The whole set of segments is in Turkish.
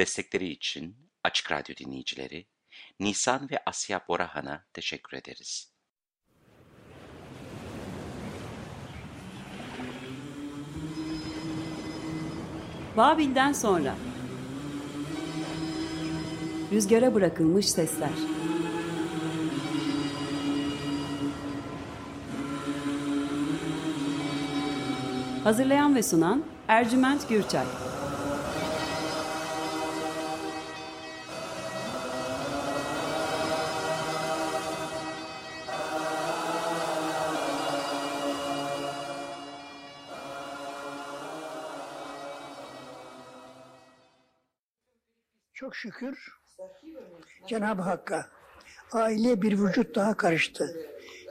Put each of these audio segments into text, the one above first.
Destekleri için Açık Radyo dinleyicileri Nisan ve Asya Borahan'a teşekkür ederiz. Babil'den sonra. Rüzgara bırakılmış sesler. Hazırlayan ve sunan Ercüment Gürçay Çok şükür Cenab-ı Hakk'a aile bir vücut daha karıştı.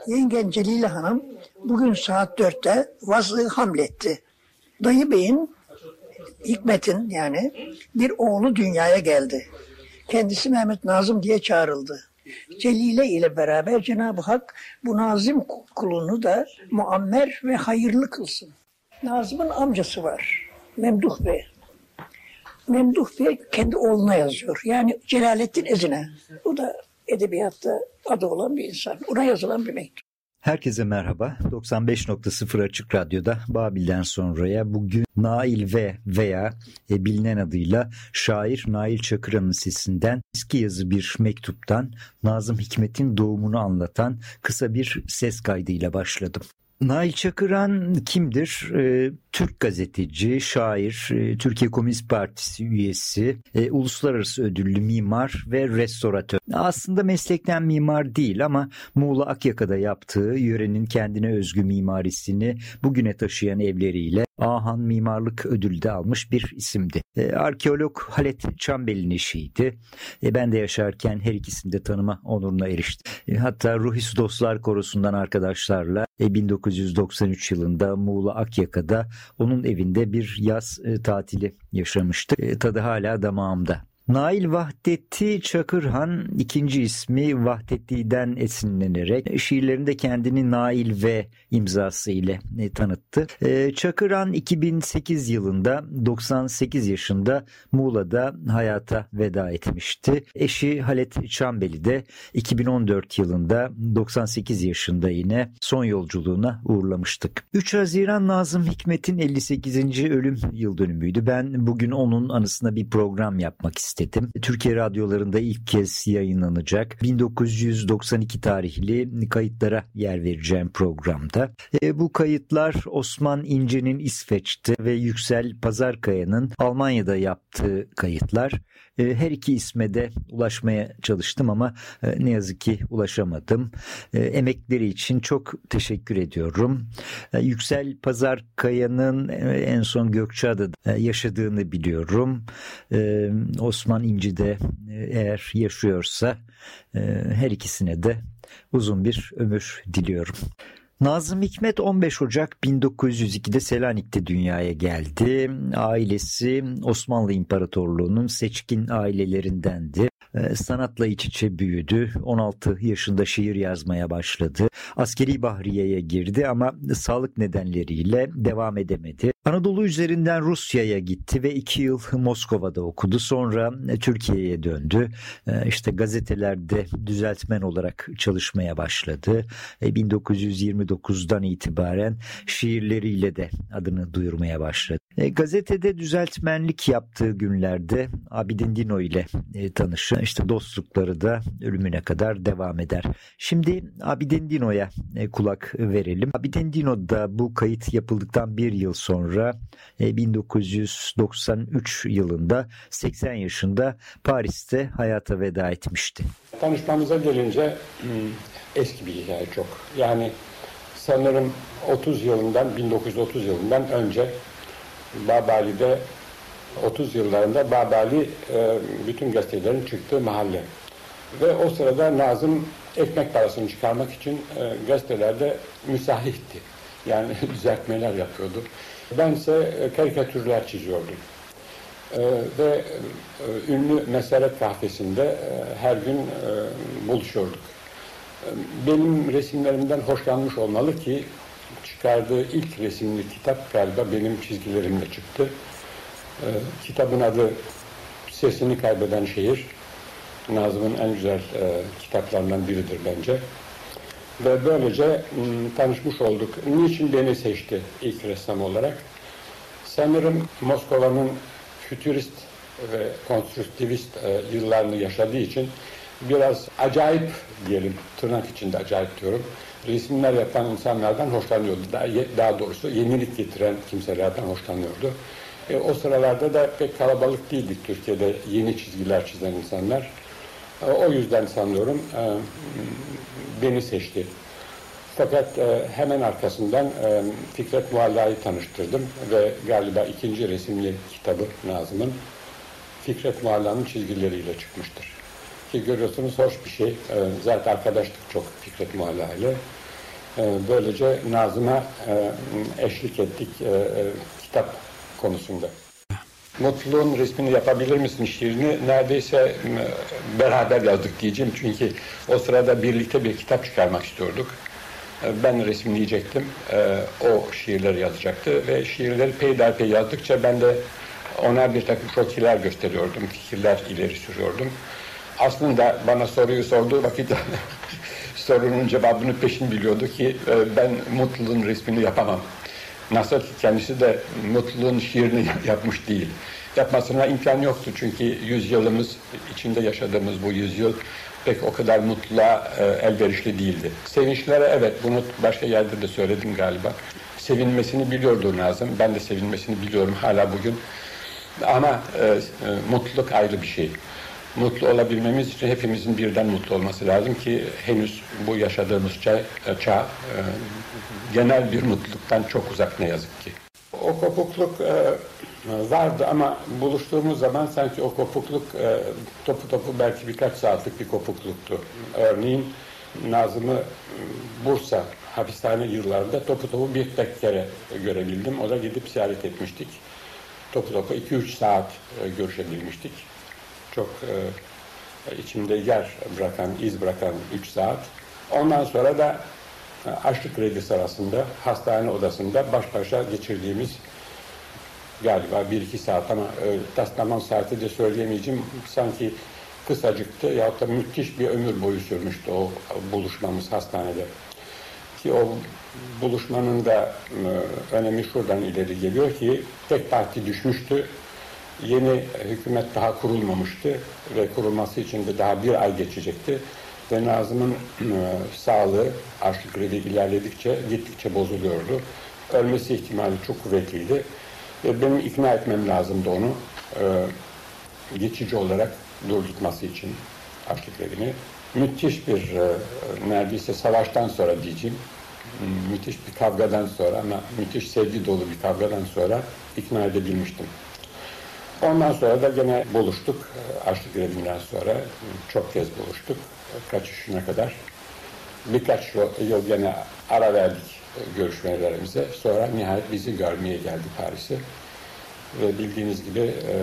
Yengen Celile Hanım bugün saat dörtte vazı hamletti. Dayı Bey'in Hikmet'in yani bir oğlu dünyaya geldi. Kendisi Mehmet Nazım diye çağrıldı. Celile ile beraber Cenab-ı Hak bu Nazım kulunu da muammer ve hayırlı kılsın. Nazım'ın amcası var. Memduh Bey. Memduh Bey kendi oğluna yazıyor. Yani Celalettin Ezine. O da edebiyatta adı olan bir insan. Ona yazılan bir mektup. Herkese merhaba. 95.0 Açık Radyo'da Babil'den sonraya bugün Nail ve veya e, bilinen adıyla şair Nail Çakıran'ın sesinden eski yazı bir mektuptan Nazım Hikmet'in doğumunu anlatan kısa bir ses kaydıyla başladım. Nail Çakıran kimdir? Ee, Türk gazeteci, şair, e, Türkiye Komünist Partisi üyesi, e, uluslararası ödüllü mimar ve restoratör. Aslında meslekten mimar değil ama Muğla Akyaka'da yaptığı yörenin kendine özgü mimarisini bugüne taşıyan evleriyle Ahan Mimarlık Ödülü de almış bir isimdi. E, arkeolog Halet Çambel'in eşiydi. Ben de yaşarken her ikisini de tanıma onuruna eriştim. E, hatta Ruhis Dostlar Korosu'ndan arkadaşlarla e, 1993 yılında Muğla Akyaka'da onun evinde bir yaz e, tatili yaşamıştık. E, tadı hala damağımda. Nail Vahdettin Çakırhan ikinci ismi Vahdetti'den esinlenerek şiirlerinde kendini Nail ve imzası ile e, tanıttı. E, Çakırhan 2008 yılında 98 yaşında Muğla'da hayata veda etmişti. Eşi Halet Çambeli de 2014 yılında 98 yaşında yine son yolculuğuna uğurlamıştık. 3 Haziran Nazım Hikmet'in 58. ölüm yıl dönümüydü. Ben bugün onun anısına bir program yapmak istedim istedim. Türkiye radyolarında ilk kez yayınlanacak 1992 tarihli kayıtlara yer vereceğim programda. E, bu kayıtlar Osman İnce'nin İsveç'te ve Yüksel Pazarkaya'nın Almanya'da yaptığı kayıtlar. E, her iki isme de ulaşmaya çalıştım ama e, ne yazık ki ulaşamadım. E, emekleri için çok teşekkür ediyorum. Yüksel Pazarkaya'nın en son Gökçeada'da yaşadığını biliyorum. Osman İnci de eğer yaşıyorsa her ikisine de uzun bir ömür diliyorum. Nazım Hikmet 15 Ocak 1902'de Selanik'te dünyaya geldi. Ailesi Osmanlı İmparatorluğu'nun seçkin ailelerindendi. Ee, sanatla iç içe büyüdü. 16 yaşında şiir yazmaya başladı. Askeri bahriyeye girdi ama sağlık nedenleriyle devam edemedi. Anadolu üzerinden Rusya'ya gitti ve iki yıl Moskova'da okudu. Sonra Türkiye'ye döndü. Ee, işte gazetelerde düzeltmen olarak çalışmaya başladı. 1929'dan itibaren şiirleriyle de adını duyurmaya başladı. E, gazetede düzeltmenlik yaptığı günlerde Abidin Dino ile e, tanışır. İşte dostlukları da ölümüne kadar devam eder. Şimdi Abidin Dino'ya e, kulak verelim. Abidin Dino da bu kayıt yapıldıktan bir yıl sonra 1993 yılında 80 yaşında Paris'te hayata veda etmişti. Tanışmamıza gelince hmm, eski bir hikaye çok. Yani sanırım 30 yılından 1930 yılından önce Babali'de 30 yıllarında Babali e, bütün gazetelerin çıktığı mahalle. Ve o sırada Nazım ekmek parasını çıkarmak için e, gazetelerde müsahitti. Yani düzeltmeler yapıyordu. Bense e, karikatürler çiziyordum. Ve ünlü Mesaret kahvesinde her gün buluşuyorduk. Benim resimlerimden hoşlanmış olmalı ki çıkardığı ilk resimli kitap galiba benim çizgilerimle çıktı. Ee, kitabın adı Sesini Kaybeden Şehir Nazım'ın en güzel e, kitaplarından biridir bence. Ve böylece m, tanışmış olduk. Niçin beni seçti ilk ressam olarak? Sanırım Moskova'nın fütürist ve konstrüktivist e, yıllarını yaşadığı için biraz acayip diyelim, tırnak içinde acayip diyorum, resimler yapan insanlardan hoşlanıyordu. Daha, daha doğrusu yenilik getiren kimselerden hoşlanıyordu. E, o sıralarda da pek kalabalık değildik Türkiye'de yeni çizgiler çizen insanlar. E, o yüzden sanıyorum e, beni seçti. Fakat e, hemen arkasından e, Fikret Muhalla'yı tanıştırdım ve galiba ikinci resimli kitabı Nazım'ın Fikret Muhalla'nın çizgileriyle çıkmıştır. Ki görüyorsunuz hoş bir şey. E, zaten arkadaşlık çok Fikret Muhalla ile. E, böylece Nazım'a e, eşlik ettik e, e, kitap konusunda. Mutluluğun resmini yapabilir misin şiirini neredeyse beraber yazdık diyeceğim. Çünkü o sırada birlikte bir kitap çıkarmak istiyorduk. E, Ben resimleyecektim. O şiirleri yazacaktı ve şiirleri peyderpey yazdıkça ben de ona bir takım krokiler gösteriyordum, fikirler ileri sürüyordum. Aslında bana soruyu sorduğu vakit sorunun cevabını peşin biliyordu ki e, ben mutluluğun resmini yapamam. Nasıl ki kendisi de mutluluğun şiirini yapmış değil. Yapmasına imkan yoktu çünkü yüzyılımız, içinde yaşadığımız bu yüzyıl pek o kadar mutluluğa e, elverişli değildi. Sevinçlere evet, bunu başka yerde de söyledim galiba. Sevinmesini biliyordu Nazım, ben de sevinmesini biliyorum hala bugün. Ama e, e, mutluluk ayrı bir şey. Mutlu olabilmemiz için hepimizin birden mutlu olması lazım ki henüz bu yaşadığımız çağ, e, çağ e, genel bir mutluluktan çok uzak ne yazık ki. O kopukluk e, vardı ama buluştuğumuz zaman sanki o kopukluk topu topu belki birkaç saatlik bir kopukluktu. Örneğin Nazım'ı Bursa hapishane yıllarında topu topu bir tek kere görebildim. O da gidip ziyaret etmiştik. Topu topu 2-3 saat görüşebilmiştik. Çok e, içimde yer bırakan, iz bırakan 3 saat. Ondan sonra da e, açlık kredi sırasında hastane odasında baş başa geçirdiğimiz galiba 1-2 saat ama e, taslaman saati de söyleyemeyeceğim. Sanki kısacıktı yahut da müthiş bir ömür boyu sürmüştü o buluşmamız hastanede. Ki o buluşmanın da e, önemi şuradan ileri geliyor ki tek parti düşmüştü. Yeni hükümet daha kurulmamıştı ve kurulması için de daha bir ay geçecekti. Ve Nazım'ın e, sağlığı açlık kredi ilerledikçe gittikçe bozuluyordu. Ölmesi ihtimali çok kuvvetliydi. Ve benim ikna etmem lazımdı onu e, geçici olarak durdurtması için açlık kredini. Müthiş bir e, neredeyse savaştan sonra diyeceğim müthiş bir kavgadan sonra ama müthiş sevgi dolu bir kavgadan sonra ikna edebilmiştim. Ondan sonra da gene buluştuk. Açlık grevimden sonra çok kez buluştuk. Kaçışına kadar. Birkaç yıl- gene ara verdik görüşmelerimize. Sonra nihayet bizi görmeye geldi Paris'e. Ve bildiğiniz gibi e,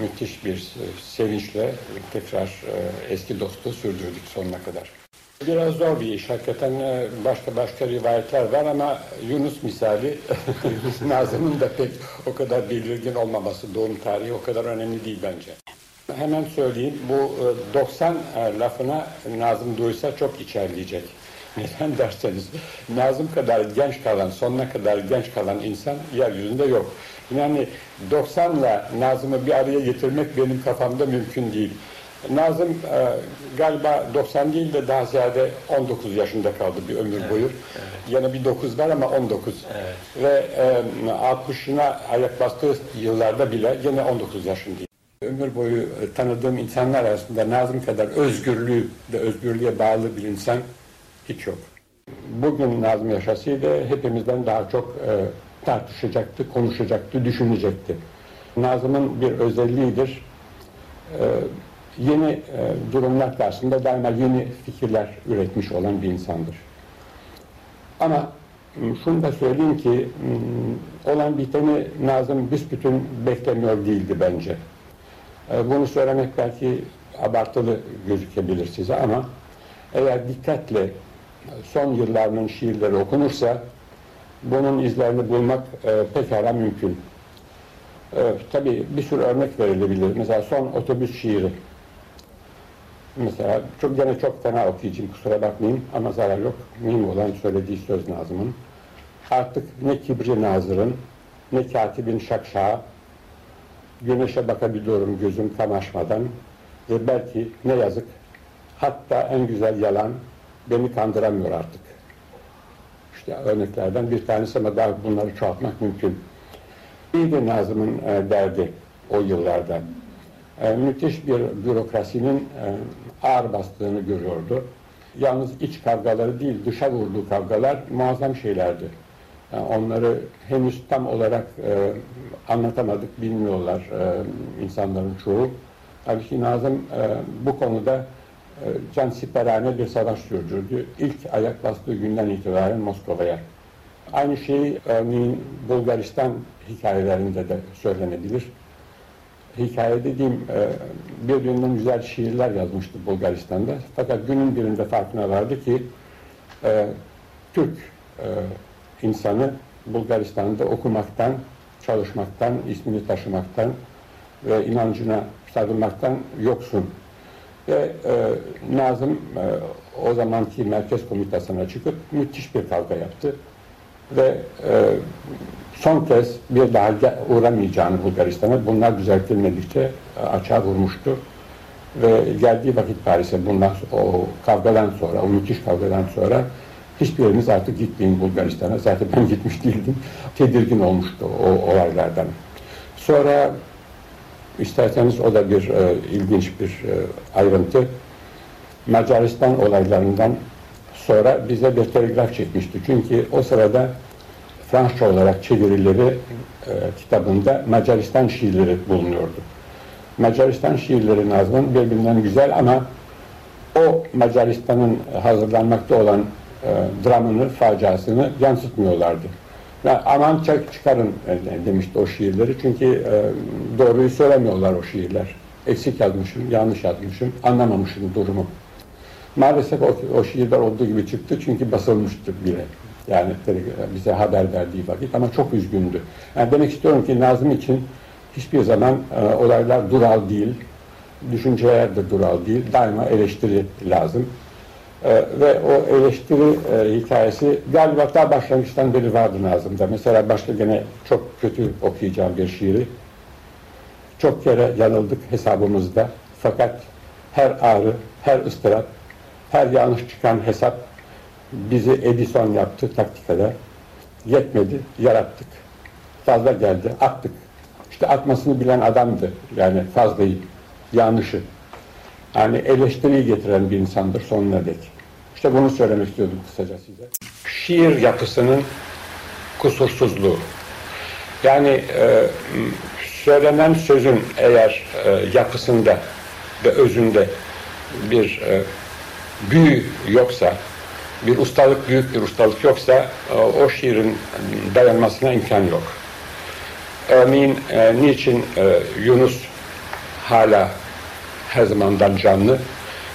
müthiş bir e, sevinçle tekrar e, eski dostu sürdürdük sonuna kadar. Biraz zor bir iş. Hakikaten e, başka başka rivayetler var ama Yunus misali Nazım'ın da pek o kadar belirgin olmaması doğum tarihi o kadar önemli değil bence. Hemen söyleyeyim bu e, 90 e, lafına Nazım duysa çok içerleyecek. Neden derseniz Nazım kadar genç kalan, sonuna kadar genç kalan insan yeryüzünde yok. Yani 90 ile Nazım'ı bir araya getirmek benim kafamda mümkün değil. Nazım e, galiba 90 değil de daha ziyade 19 yaşında kaldı bir ömür boyu. Yine bir 9 var ama 19. Ve e, 60'ına ayak bastığı yıllarda bile yine 19 yaşındaydı. Ömür boyu e, tanıdığım insanlar arasında Nazım kadar özgürlüğü ve özgürlüğe bağlı bir insan hiç yok. Bugün Nazım yaşasıydı hepimizden daha çok e, tartışacaktı, konuşacaktı, düşünecekti. Nazım'ın bir özelliğidir. E, yeni e, durumlar karşısında daima yeni fikirler üretmiş olan bir insandır. Ama şunu da söyleyeyim ki olan biteni Nazım büsbütün beklemiyor değildi bence. E, Bunu söylemek belki abartılı gözükebilir size ama eğer dikkatle son yıllarının şiirleri okunursa bunun izlerini bulmak e, pekala mümkün. Tabii bir sürü örnek verilebilir. Mesela son otobüs şiiri. Mesela çok gene çok fena okuyacağım kusura bakmayın ama zarar yok. Mühim olan söylediği söz Nazım'ın. Artık ne kibri nazırın, ne katibin şakşağı, güneşe bakabiliyorum gözüm kamaşmadan ve belki ne yazık, hatta en güzel yalan beni kandıramıyor artık. İşte örneklerden bir tanesi ama daha bunları çoğaltmak mümkün. İyiydi Nazım'ın e, derdi o yıllarda. E, müthiş bir bürokrasinin e, ağır bastığını görüyordu. Yalnız iç kavgaları değil, dışa vurduğu kavgalar muazzam şeylerdi. Yani onları henüz tam olarak e, anlatamadık, bilmiyorlar e, insanların çoğu. Halbuki Nazım e, bu konuda e, can siperhane bir savaş sürdürdü. İlk ayak bastığı günden itibaren Moskova'ya. Aynı şey örneğin Bulgaristan hikayelerinde de söylenebilir. Hikaye dediğim e, birbirinden güzel şiirler yazmıştı Bulgaristan'da. Fakat günün birinde farkına vardı ki e, Türk e, insanı Bulgaristan'da okumaktan, çalışmaktan, ismini taşımaktan ve inancına sarılmaktan yoksun. Ve e, Nazım e, o zamanki merkez komitasına çıkıp müthiş bir kavga yaptı. Ve e, son kez bir daha uğramayacağını Bulgaristan'a bunlar düzeltilmedikçe e, açığa vurmuştu. Ve geldiği vakit Paris'e bundan o kavgadan sonra, o müthiş kavgadan sonra hiçbirimiz artık gitmeyin Bulgaristan'a. Zaten ben gitmiş değildim. Tedirgin olmuştu o olaylardan. Sonra isterseniz o da bir e, ilginç bir e, ayrıntı. Macaristan olaylarından sonra bize bir telgraf çekmişti. Çünkü o sırada Fransızca olarak çevirileri e, kitabında Macaristan şiirleri bulunuyordu. Macaristan şiirleri Nazım'ın birbirinden güzel ama o Macaristan'ın hazırlanmakta olan e, dramını, faciasını yansıtmıyorlardı. Ya aman çek çıkarın e, demişti o şiirleri. Çünkü e, doğruyu söylemiyorlar o şiirler. Eksik yazmışım, yanlış yazmışım, anlamamışım durumu. Maalesef o, o şiirler olduğu gibi çıktı çünkü basılmıştı bile. Yani bize haber verdiği vakit ama çok üzgündü. Yani demek istiyorum ki Nazım için hiçbir zaman e, olaylar dural değil, düşünceler de dural değil, daima eleştiri lazım. E, ve o eleştiri e, hikayesi galiba daha başlangıçtan beri vardı Nazım'da. Mesela başta gene çok kötü okuyacağım bir şiiri. Çok kere yanıldık hesabımızda fakat her ağrı, her ıstırap, her yanlış çıkan hesap bizi Edison yaptı taktikada. Yetmedi, yarattık. Fazla geldi, attık. İşte atmasını bilen adamdı. Yani fazlayı, yanlışı. Yani eleştiriyi getiren bir insandır sonuna dek. İşte bunu söylemek istiyordum kısaca size. Şiir yapısının kusursuzluğu. Yani e, söylenen sözün eğer e, yapısında ve özünde bir e, büyü yoksa, bir ustalık, büyük bir ustalık yoksa e, o şiirin dayanmasına imkan yok. Örneğin e, niçin e, Yunus hala her zamandan canlı?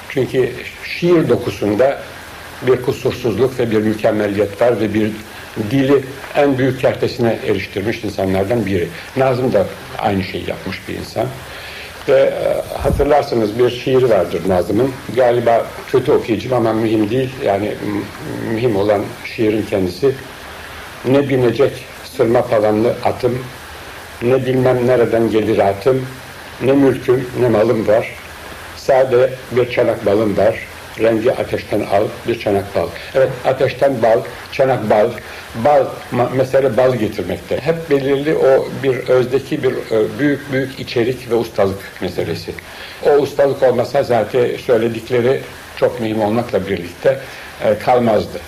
Çünkü şiir dokusunda bir kusursuzluk ve bir mükemmeliyet var ve bir dili en büyük kertesine eriştirmiş insanlardan biri. Nazım da aynı şeyi yapmış bir insan. Ve e, hatırlarsınız bir şiir vardır Nazım'ın. Galiba kötü okuyacağım ama mühim değil. Yani mühim olan şiirin kendisi. Ne binecek sırma palanlı atım, ne bilmem nereden gelir atım, ne mülküm ne malım var. Sade bir çanak balım var. Rengi ateşten al, bir çanak bal. Evet, ateşten bal, çanak bal, bal, mesele bal getirmekte. Hep belirli o bir özdeki bir e, büyük büyük içerik ve ustalık meselesi. O ustalık olmasa zaten söyledikleri çok mühim olmakla birlikte e, kalmazdı.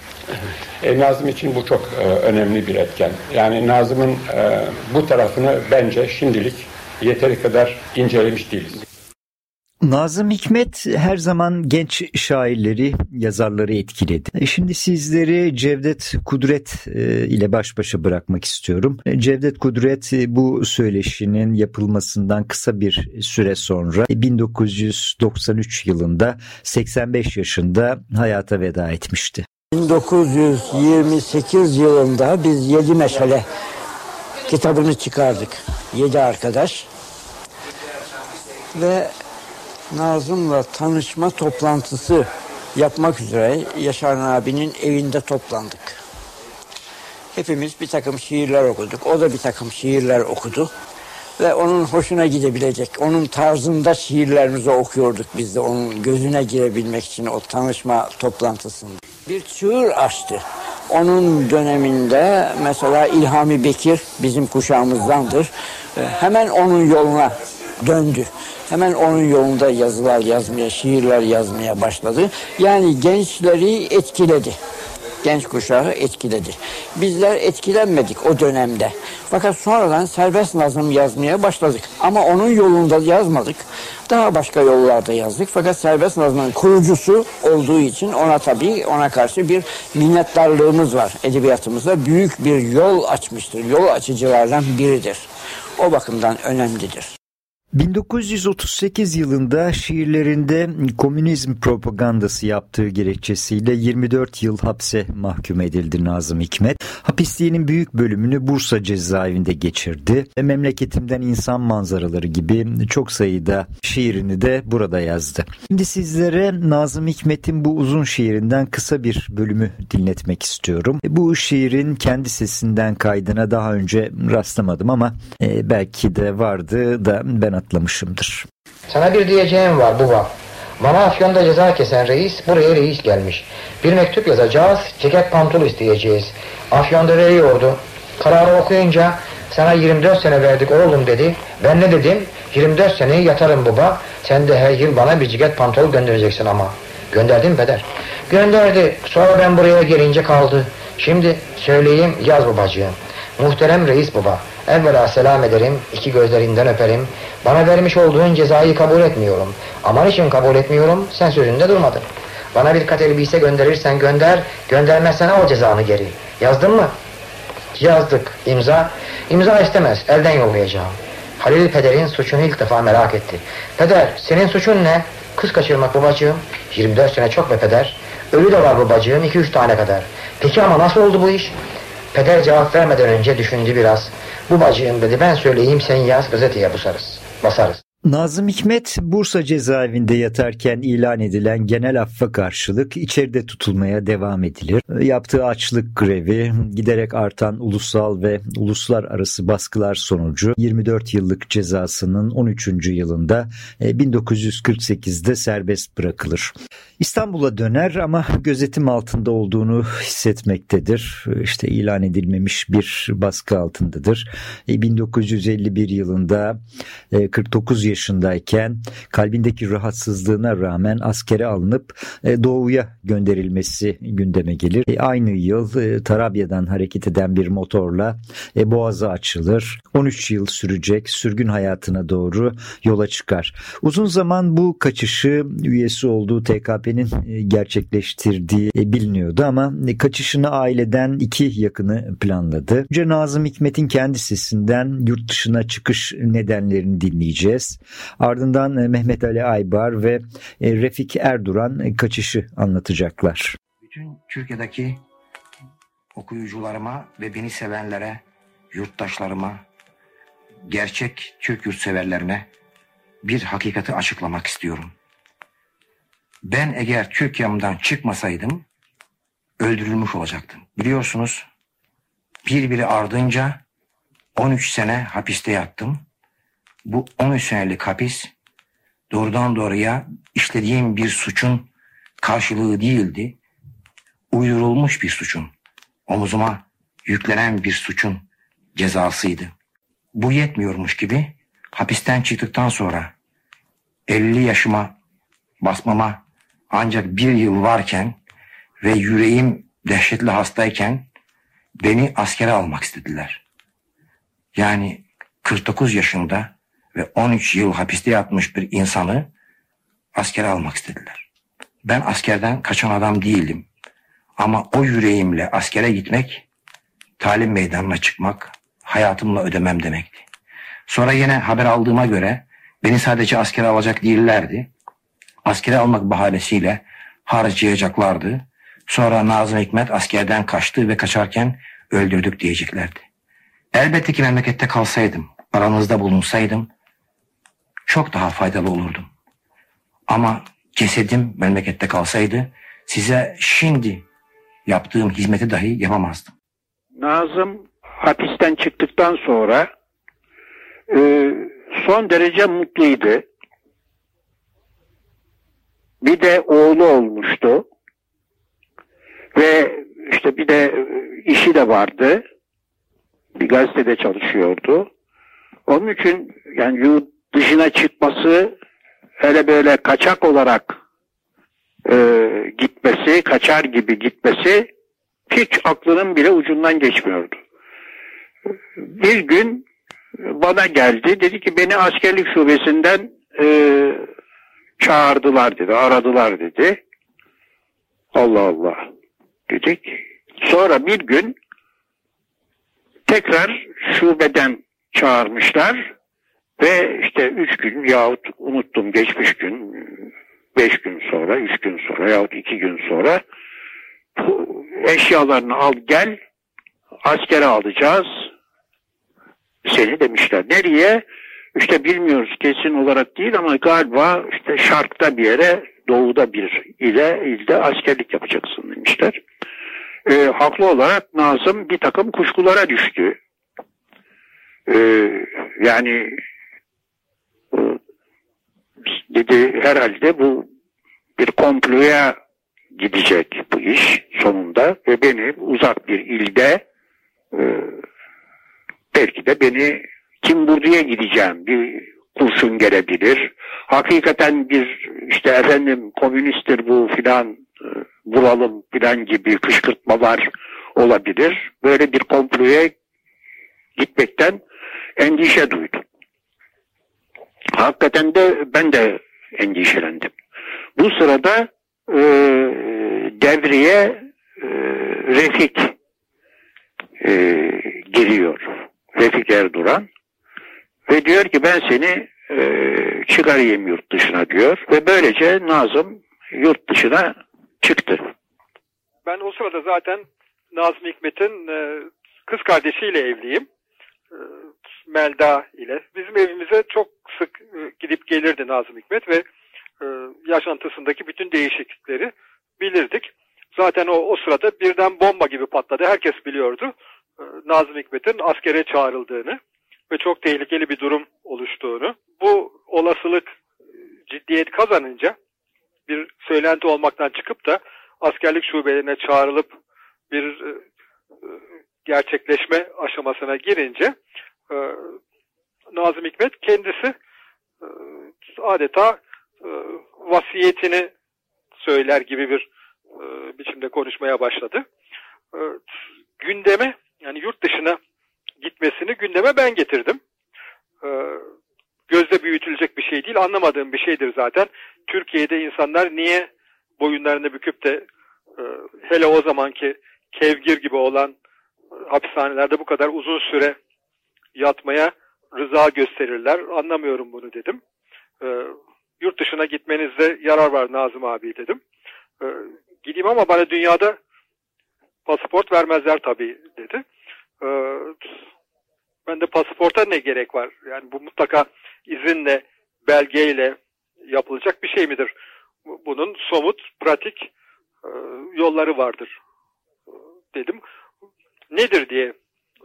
E, Nazım için bu çok e, önemli bir etken. Yani Nazım'ın e, bu tarafını bence şimdilik yeteri kadar incelemiş değiliz. Nazım Hikmet her zaman genç şairleri, yazarları etkiledi. E, şimdi sizleri Cevdet Kudret e, ile baş başa bırakmak istiyorum. E, Cevdet Kudret bu söyleşinin yapılmasından kısa bir süre sonra 1993 yılında 85 yaşında hayata veda etmişti. 1928 yılında biz Yedi Meşale kitabını çıkardık. Yedi arkadaş. Ve Nazım'la tanışma toplantısı yapmak üzere Yaşar abinin evinde toplandık. Hepimiz bir takım şiirler okuduk. O da bir takım şiirler okudu. Ve onun hoşuna gidebilecek, onun tarzında şiirlerimizi okuyorduk biz de onun gözüne girebilmek için o tanışma toplantısında. Bir çığır açtı. Onun döneminde mesela İlhami Bekir bizim kuşağımızdandır. Ee, hemen onun yoluna döndü. Hemen onun yolunda yazılar yazmaya, şiirler yazmaya başladı. Yani gençleri etkiledi genç kuşağı etkiledi. Bizler etkilenmedik o dönemde. Fakat sonradan serbest nazım yazmaya başladık. Ama onun yolunda yazmadık. Daha başka yollarda yazdık. Fakat serbest nazımın kurucusu olduğu için ona tabii ona karşı bir minnettarlığımız var. Edebiyatımızda büyük bir yol açmıştır. Yol açıcılardan biridir. O bakımdan önemlidir. 1938 yılında şiirlerinde komünizm propagandası yaptığı gerekçesiyle 24 yıl hapse mahkum edildi Nazım Hikmet. Hapisliğinin büyük bölümünü Bursa cezaevinde geçirdi. Ve memleketimden insan manzaraları gibi çok sayıda şiirini de burada yazdı. Şimdi sizlere Nazım Hikmet'in bu uzun şiirinden kısa bir bölümü dinletmek istiyorum. Bu şiirin kendi sesinden kaydına daha önce rastlamadım ama e, belki de vardı da ben atlamışımdır. Sana bir diyeceğim var baba. Bana Afyon'da ceza kesen reis, buraya reis gelmiş. Bir mektup yazacağız, ceket pantol isteyeceğiz. Afyon'da veriyordu. Kararı okuyunca sana 24 sene verdik oğlum dedi. Ben ne dedim? 24 seneyi yatarım baba. Sen de her yıl bana bir ceket pantol göndereceksin ama. Gönderdin peder. Gönderdi. Sonra ben buraya gelince kaldı. Şimdi söyleyeyim yaz babacığım. Muhterem reis baba. Evvela selam ederim, iki gözlerinden öperim. Bana vermiş olduğun cezayı kabul etmiyorum. Aman için kabul etmiyorum, sen sözünde durmadın. Bana bir kat elbise gönderirsen gönder, göndermezsen al cezanı geri. Yazdın mı? Yazdık. İmza? İmza istemez, elden yollayacağım. Halil Peder'in suçunu ilk defa merak etti. Peder, senin suçun ne? Kız kaçırmak babacığım. 24 sene çok be peder. Ölü de var babacığım, 2-3 tane kadar. Peki ama nasıl oldu bu iş? Peder cevap vermeden önce düşündü biraz. Bu bacığım dedi ben söyleyeyim sen yaz gazeteye basarız. Basarız. Nazım Hikmet Bursa cezaevinde yatarken ilan edilen genel affa karşılık içeride tutulmaya devam edilir. Yaptığı açlık grevi, giderek artan ulusal ve uluslararası baskılar sonucu 24 yıllık cezasının 13. yılında 1948'de serbest bırakılır. İstanbul'a döner ama gözetim altında olduğunu hissetmektedir. İşte ilan edilmemiş bir baskı altındadır. 1951 yılında 49 yaşındayken kalbindeki rahatsızlığına rağmen askere alınıp doğuya gönderilmesi gündeme gelir. Aynı yıl Tarabya'dan hareket eden bir motorla boğaza açılır. 13 yıl sürecek sürgün hayatına doğru yola çıkar. Uzun zaman bu kaçışı üyesi olduğu TKP'nin gerçekleştirdiği biliniyordu ama kaçışını aileden iki yakını planladı. Önce Nazım Hikmet'in kendi yurt dışına çıkış nedenlerini dinleyeceğiz. Ardından Mehmet Ali Aybar ve Refik Erduran kaçışı anlatacaklar. Bütün Türkiye'deki okuyucularıma ve beni sevenlere, yurttaşlarıma, gerçek Türk yurtseverlerine bir hakikati açıklamak istiyorum. Ben eğer Türkiye'mden çıkmasaydım öldürülmüş olacaktım. Biliyorsunuz birbiri ardınca 13 sene hapiste yattım. Bu 13 senelik hapis doğrudan doğruya işlediğim bir suçun karşılığı değildi. Uydurulmuş bir suçun, omuzuma yüklenen bir suçun cezasıydı. Bu yetmiyormuş gibi hapisten çıktıktan sonra 50 yaşıma basmama ancak bir yıl varken ve yüreğim dehşetli hastayken beni askere almak istediler. Yani 49 yaşında ve 13 yıl hapiste yatmış bir insanı askere almak istediler. Ben askerden kaçan adam değildim. Ama o yüreğimle askere gitmek, talim meydanına çıkmak, hayatımla ödemem demekti. Sonra yine haber aldığıma göre beni sadece askere alacak değillerdi. Askere almak bahanesiyle harcayacaklardı. Sonra Nazım Hikmet askerden kaçtı ve kaçarken öldürdük diyeceklerdi. Elbette ki memlekette kalsaydım, aranızda bulunsaydım çok daha faydalı olurdum. Ama cesedim memlekette kalsaydı size şimdi yaptığım hizmeti dahi yapamazdım. Nazım hapisten çıktıktan sonra e, son derece mutluydu. Bir de oğlu olmuştu. Ve işte bir de e, işi de vardı. Bir gazetede çalışıyordu. Onun için yani dışına çıkması hele böyle kaçak olarak e, gitmesi, kaçar gibi gitmesi hiç aklının bile ucundan geçmiyordu. Bir gün bana geldi. Dedi ki beni askerlik şubesinden e, çağırdılar dedi. Aradılar dedi. Allah Allah dedik. Sonra bir gün tekrar şubeden çağırmışlar ve işte üç gün yahut unuttum geçmiş gün beş gün sonra, üç gün sonra yahut iki gün sonra eşyalarını al gel askere alacağız seni demişler. Nereye? İşte bilmiyoruz kesin olarak değil ama galiba işte şarkta bir yere doğuda bir ile ilde askerlik yapacaksın demişler. E, haklı olarak Nazım bir takım kuşkulara düştü. E, yani dedi herhalde bu bir komploya gidecek bu iş sonunda ve beni uzak bir ilde e, belki de beni kim buraya gideceğim bir kurşun gelebilir. Hakikaten bir işte efendim komünisttir bu filan e, vuralım filan gibi kışkırtmalar olabilir. Böyle bir komploya gitmekten endişe duydum. Hakikaten de ben de endişelendim. Bu sırada e, devreye e, Refik e, giriyor. Refik Erduran ve diyor ki ben seni e, çıkarayım yurt dışına diyor ve böylece Nazım yurt dışına çıktı. Ben o sırada zaten Nazım Hikmet'in e, kız kardeşiyle evliyim. E, Melda ile. Bizim evimize çok sık e, gidip gelirdi Nazım Hikmet ve e, yaşantısındaki bütün değişiklikleri bilirdik. Zaten o, o sırada birden bomba gibi patladı. Herkes biliyordu. E, Nazım Hikmet'in askere çağrıldığını ve çok tehlikeli bir durum oluştuğunu. Bu olasılık ciddiyet kazanınca bir söylenti olmaktan çıkıp da askerlik şubelerine çağrılıp bir gerçekleşme aşamasına girince Nazım Hikmet kendisi adeta vasiyetini söyler gibi bir biçimde konuşmaya başladı. Gündeme yani yurt dışına gitmesini gündeme ben getirdim. Gözde büyütülecek bir şey değil, anlamadığım bir şeydir zaten. Türkiye'de insanlar niye boyunlarını büküp de hele o zamanki kevgir gibi olan hapishanelerde bu kadar uzun süre yatmaya rıza gösterirler. Anlamıyorum bunu dedim. Yurt dışına gitmenizde yarar var Nazım abi dedim. Gideyim ama bana dünyada pasaport vermezler tabii dedi. Ee, ben de pasaporta ne gerek var? Yani bu mutlaka izinle, belgeyle yapılacak bir şey midir? Bunun somut, pratik e, yolları vardır dedim. Nedir diye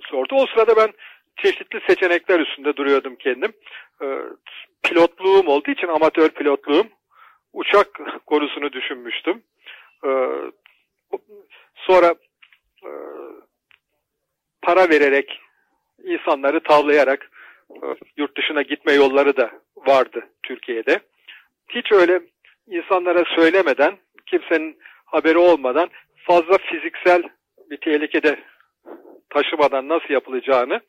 sordu. O sırada ben çeşitli seçenekler üstünde duruyordum kendim. Ee, pilotluğum olduğu için amatör pilotluğum uçak konusunu düşünmüştüm. Ee, sonra e, para vererek insanları tavlayarak e, yurt dışına gitme yolları da vardı Türkiye'de. Hiç öyle insanlara söylemeden, kimsenin haberi olmadan fazla fiziksel bir tehlikede taşımadan nasıl yapılacağını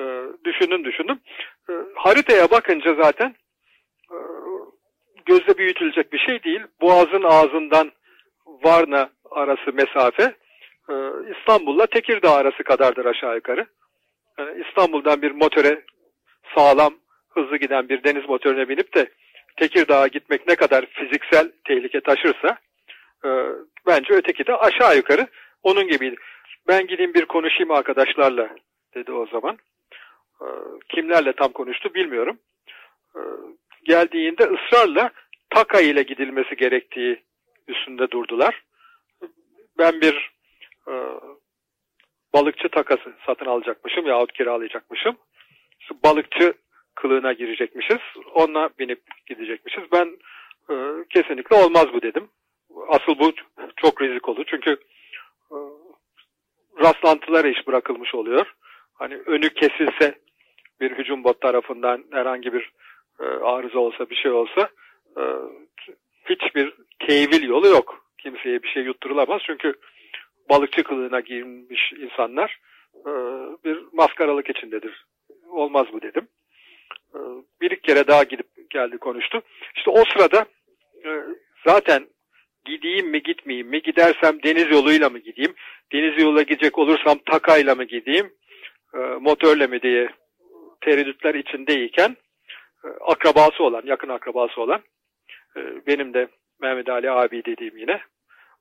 e, düşündüm düşündüm. E, haritaya bakınca zaten e, gözle büyütülecek bir şey değil. Boğazın ağzından Varna arası mesafe e, İstanbul'la Tekirdağ arası kadardır aşağı yukarı. İstanbul'dan bir motöre sağlam, hızlı giden bir deniz motoruna binip de Tekirdağ'a gitmek ne kadar fiziksel tehlike taşırsa bence öteki de aşağı yukarı onun gibiydi. Ben gideyim bir konuşayım arkadaşlarla dedi o zaman. E, kimlerle tam konuştu bilmiyorum. E, geldiğinde ısrarla Taka ile gidilmesi gerektiği üstünde durdular. Ben bir e, balıkçı takası satın alacakmışım yahut kiralayacakmışım. Balıkçı kılığına girecekmişiz. Onunla binip gidecekmişiz. Ben e, kesinlikle olmaz bu dedim. Asıl bu çok rizik olur. Çünkü e, rastlantılara iş bırakılmış oluyor. Hani önü kesilse bir hücum bot tarafından herhangi bir e, arıza olsa bir şey olsa e, hiçbir tevil yolu yok. Kimseye bir şey yutturulamaz. Çünkü balıkçı kılığına giyinmiş insanlar e, bir maskaralık içindedir. Olmaz bu dedim. E, bir iki kere daha gidip geldi konuştu. İşte o sırada e, zaten gideyim mi gitmeyeyim mi gidersem deniz yoluyla mı gideyim deniz yoluyla gidecek olursam takayla mı gideyim e, motorla mı diye tereddütler içindeyken e, akrabası olan yakın akrabası olan e, benim de Mehmet Ali abi dediğim yine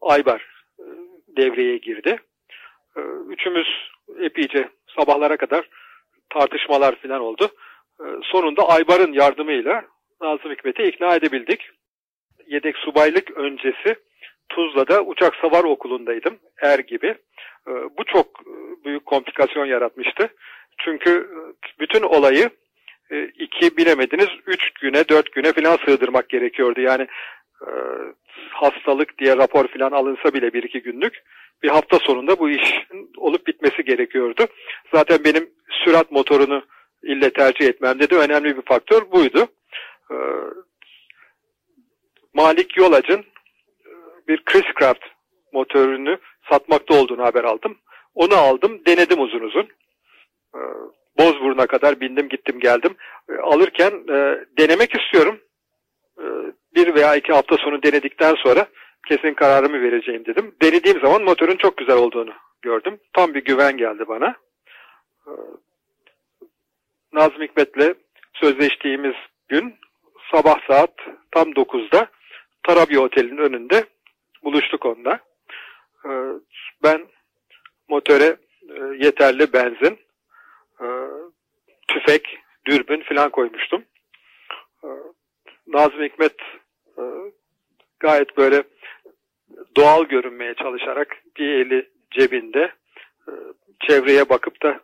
Aybar e, devreye girdi. Üçümüz epeyce sabahlara kadar tartışmalar falan oldu. Sonunda Aybar'ın yardımıyla Nazım Hikmet'i ikna edebildik. Yedek subaylık öncesi Tuzla'da uçak savar okulundaydım. Er gibi. Bu çok büyük komplikasyon yaratmıştı. Çünkü bütün olayı iki bilemediniz üç güne dört güne falan sığdırmak gerekiyordu. Yani hastalık diye rapor falan alınsa bile bir iki günlük bir hafta sonunda bu iş olup bitmesi gerekiyordu. Zaten benim sürat motorunu ille tercih etmemde de önemli bir faktör buydu. Ee, Malik Yolac'ın e, bir Chris Craft motorunu satmakta olduğunu haber aldım. Onu aldım, denedim uzun uzun. Ee, Bozburun'a kadar bindim, gittim, geldim. Ee, alırken e, denemek istiyorum. Bir veya iki hafta sonu denedikten sonra kesin kararımı vereceğim dedim. Denediğim zaman motorun çok güzel olduğunu gördüm. Tam bir güven geldi bana. Nazım Hikmet'le sözleştiğimiz gün sabah saat tam 9'da Tarabya Otel'in önünde buluştuk. Ee, ben motöre e, yeterli benzin, e, tüfek, dürbün falan koymuştum. Ee, Nazım Hikmet e, gayet böyle doğal görünmeye çalışarak bir eli cebinde çevreye bakıp da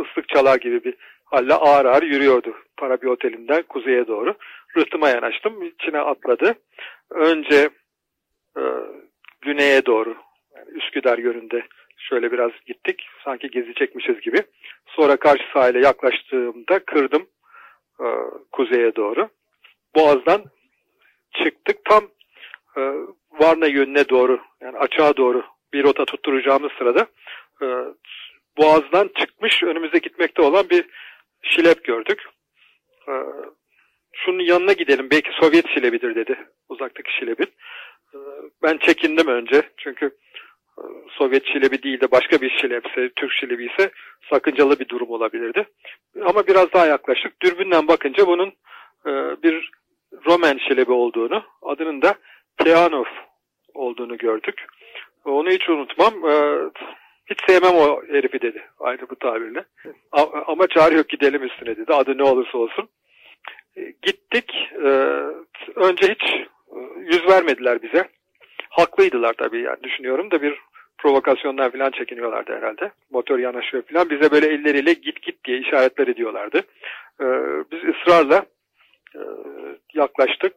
ıslık çalar gibi bir halle ağır ağır yürüyordu para bir otelinden kuzeye doğru. Rıhtıma yanaştım. içine atladı. Önce e, güneye doğru yani Üsküdar yönünde şöyle biraz gittik. Sanki gezi çekmişiz gibi. Sonra karşı sahile yaklaştığımda kırdım e, kuzeye doğru. Boğaz'dan çıktık. Tam e, Varna yönüne doğru yani açığa doğru bir rota tutturacağımız sırada e, Boğaz'dan çıkmış önümüzde gitmekte olan bir şilep gördük. Ee, şunun yanına gidelim belki Sovyet şilebidir dedi uzaktaki şilebin. Ee, ben çekindim önce çünkü e, Sovyet şilebi değil de başka bir şilepse, Türk şilebi ise sakıncalı bir durum olabilirdi. Ama biraz daha yaklaştık. Dürbünden bakınca bunun e, bir Roman şilebi olduğunu, adının da Teanov olduğunu gördük. Onu hiç unutmam. Ee, hiç sevmem o herifi dedi. Aynı bu tabirle. Ama çare yok gidelim üstüne dedi. Adı ne olursa olsun. E, gittik. E, önce hiç e, yüz vermediler bize. Haklıydılar tabii yani düşünüyorum da bir provokasyonlar falan çekiniyorlardı herhalde. Motor yanaşıyor falan. Bize böyle elleriyle git git diye işaretler ediyorlardı. Biz ısrarla yaklaştık.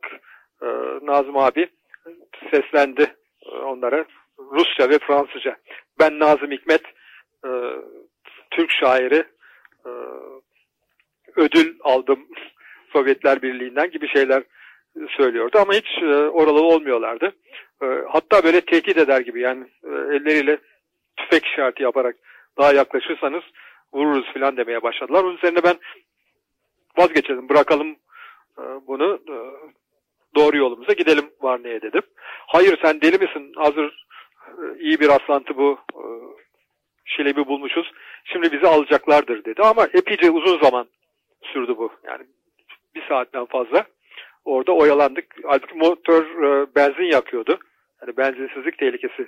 Nazım abi seslendi onlara. Rusça ve Fransızca. Ben Nazım Hikmet, e, Türk şairi, e, ödül aldım Sovyetler Birliği'nden gibi şeyler söylüyordu ama hiç e, oralı olmuyorlardı. E, hatta böyle tehdit eder gibi yani e, elleriyle tüfek işareti yaparak daha yaklaşırsanız vururuz filan demeye başladılar. Onun üzerine ben vazgeçelim bırakalım e, bunu e, doğru yolumuza gidelim Varna'ya dedim. Hayır sen deli misin hazır iyi bir rastlantı bu. Ee, Şilebi bulmuşuz. Şimdi bizi alacaklardır dedi ama epeyce uzun zaman sürdü bu. Yani bir saatten fazla orada oyalandık. Halbuki motor e, benzin yakıyordu. Yani benzinsizlik tehlikesi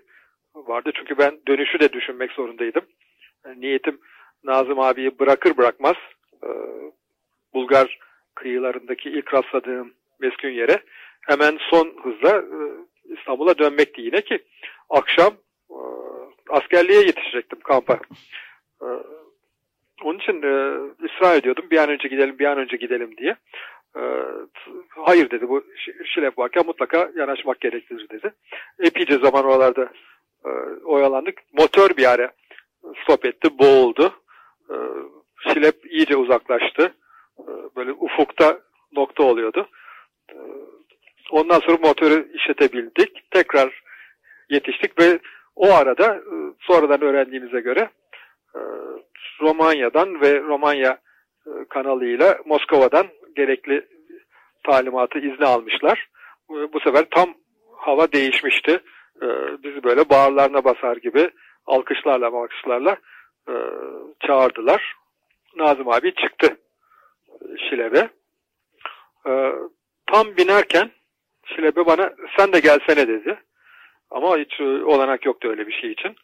vardı. Çünkü ben dönüşü de düşünmek zorundaydım. Yani niyetim Nazım abiyi bırakır bırakmaz e, Bulgar kıyılarındaki ilk rastladığım meskun yere hemen son hızla e, İstanbul'a dönmekti yine ki akşam e, askerliğe yetişecektim kampa. E, onun için e, ısrar ediyordum bir an önce gidelim bir an önce gidelim diye. E, hayır dedi bu şilep varken mutlaka yanaşmak gerektirir dedi. Epeyce zaman oralarda e, oyalandık. Motor bir ara stop etti, boğuldu. E, şilep iyice uzaklaştı. E, böyle ufukta nokta oluyordu. Ondan sonra motoru işletebildik. Tekrar yetiştik ve o arada e, sonradan öğrendiğimize göre e, Romanya'dan ve Romanya e, kanalıyla Moskova'dan gerekli talimatı izni almışlar. Bu sefer tam hava değişmişti. Bizi böyle bağırlarına basar gibi alkışlarla alkışlarla çağırdılar. Nazım abi çıktı Şilebe. Tam binerken Şilebe bana sen de gelsene dedi. Ama hiç olanak yoktu öyle bir şey için.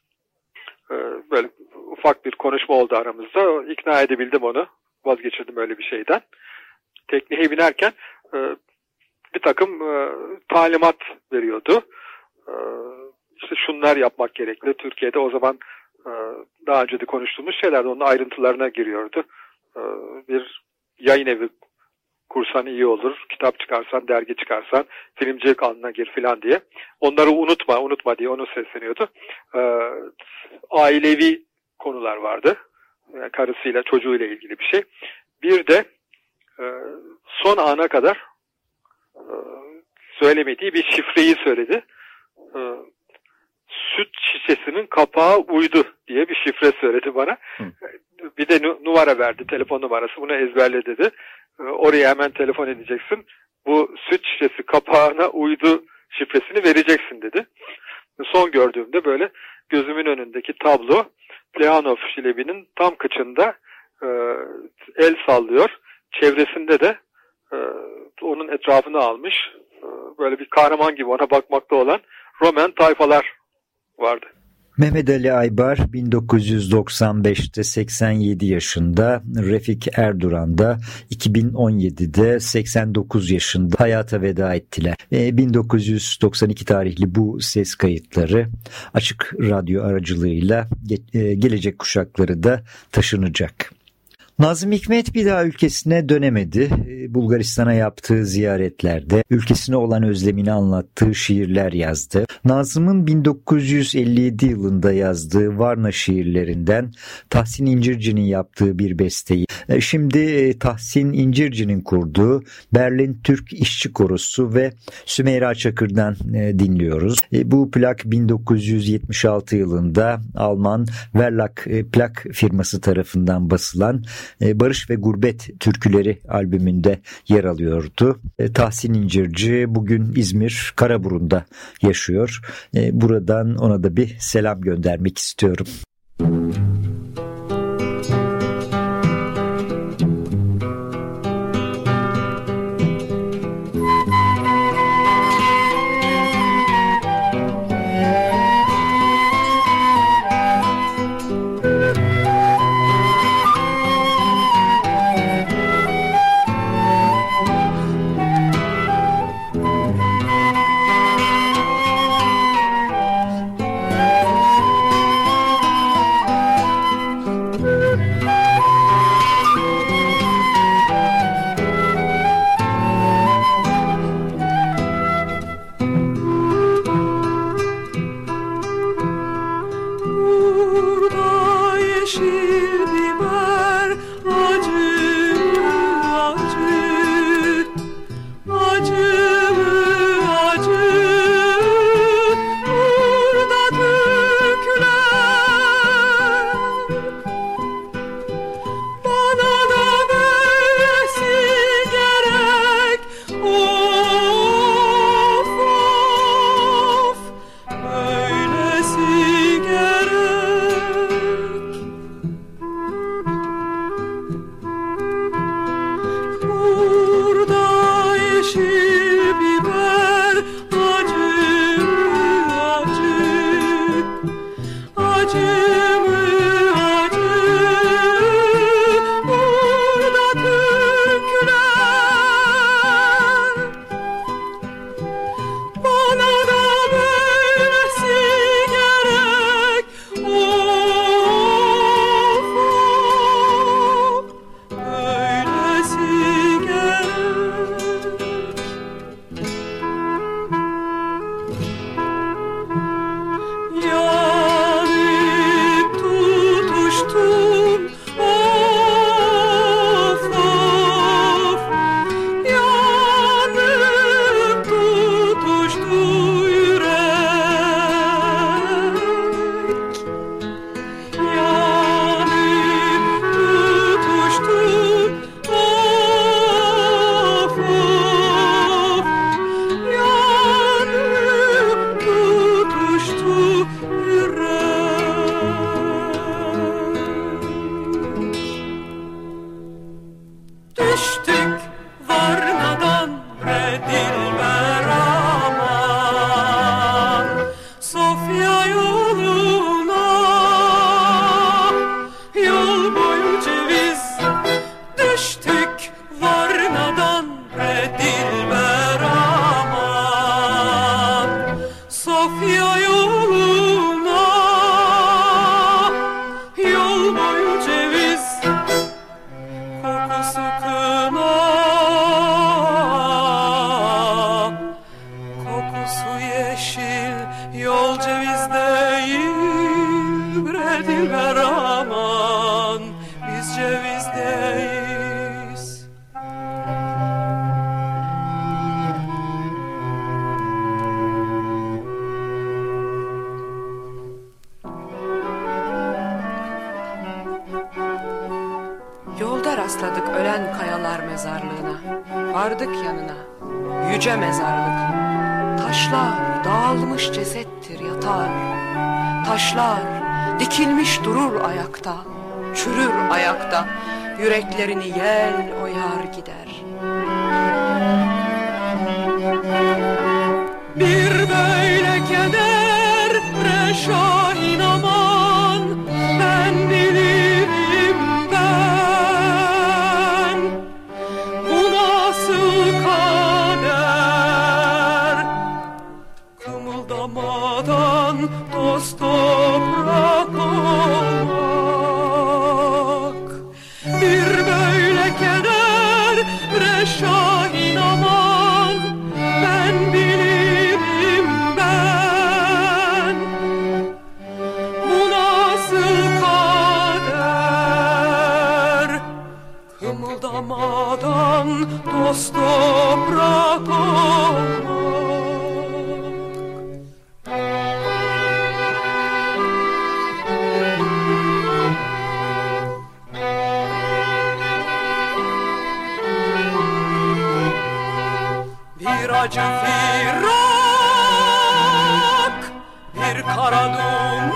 Böyle ufak bir konuşma oldu aramızda. İkna edebildim onu. Vazgeçirdim öyle bir şeyden. Tekneye binerken e, bir takım e, talimat veriyordu. E, işte şunlar yapmak gerekli. Türkiye'de o zaman daha önce de konuştuğumuz şeyler onun ayrıntılarına giriyordu. Bir yayın evi kursan iyi olur. Kitap çıkarsan, dergi çıkarsan, filmcilik alanına gir filan diye. Onları unutma, unutma diye onu sesleniyordu. ailevi konular vardı. Yani karısıyla, çocuğuyla ilgili bir şey. Bir de e, son ana kadar e, söylemediği bir şifreyi söyledi. E, süt şişesinin kapağı uydu diye bir şifre söyledi bana. Hı. Bir de numara verdi, telefon numarası. Bunu ezberle dedi. E, oraya hemen telefon edeceksin. Bu süt şişesi kapağına uydu şifresini vereceksin dedi. Son gördüğümde böyle gözümün önündeki tablo Plehanov Şilebi'nin tam kıçında e, el sallıyor. Çevresinde de e, onun etrafını almış. E, böyle bir kahraman gibi ona bakmakta olan Roman tayfalar vardı. Mehmet Ali Aybar 1995'te 87 yaşında, Refik Erduran da 2017'de 89 yaşında hayata veda ettiler. Ve 1992 tarihli bu ses kayıtları açık radyo aracılığıyla e, gelecek kuşakları da taşınacak. Nazım Hikmet bir daha ülkesine dönemedi. Ee, Bulgaristan'a yaptığı ziyaretlerde ülkesine olan özlemini anlattığı şiirler yazdı. Nazım'ın 1957 yılında yazdığı Varna şiirlerinden Tahsin İncirci'nin yaptığı bir besteyi. Ee, şimdi e, Tahsin İncirci'nin kurduğu Berlin Türk İşçi Korosu ve Sümeyra Çakır'dan e, dinliyoruz. E, bu plak 1976 yılında Alman Verlag plak firması tarafından basılan e, Barış ve Gurbet Türküleri albümünde yer alıyordu. E, Tahsin İncirci bugün İzmir Karaburun'da yaşıyor. E, buradan ona da bir selam göndermek istiyorum. Ayakta. Çürür ayakta. Yüreklerini yel oyar gider. Bir acı firak, bir kara duman,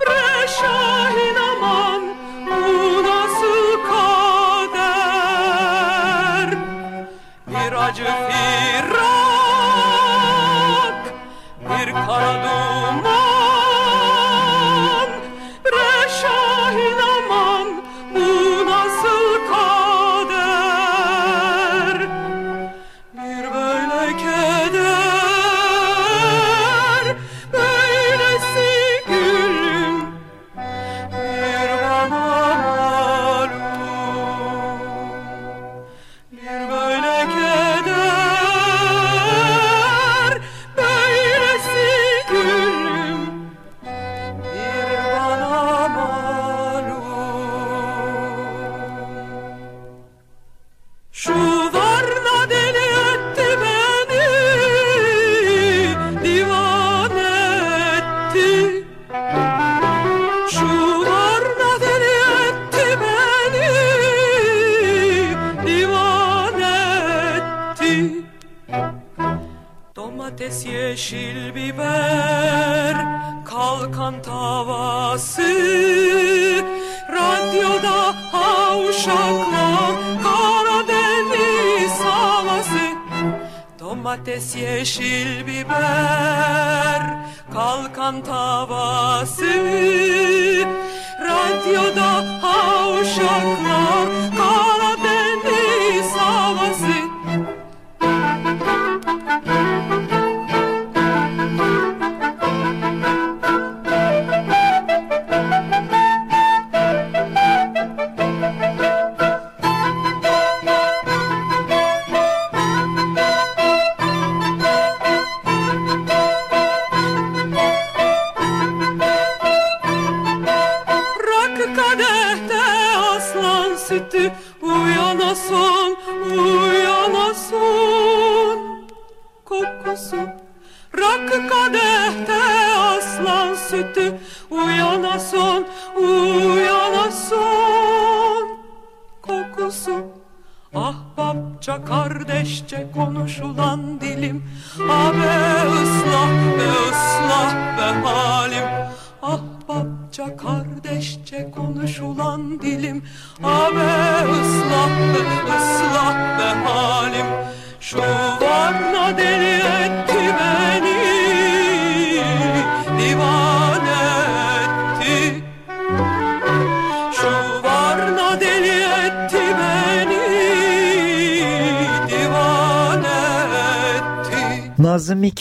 bre şahin aman, bu nasıl kader? Bir acı firak, bir kara duman,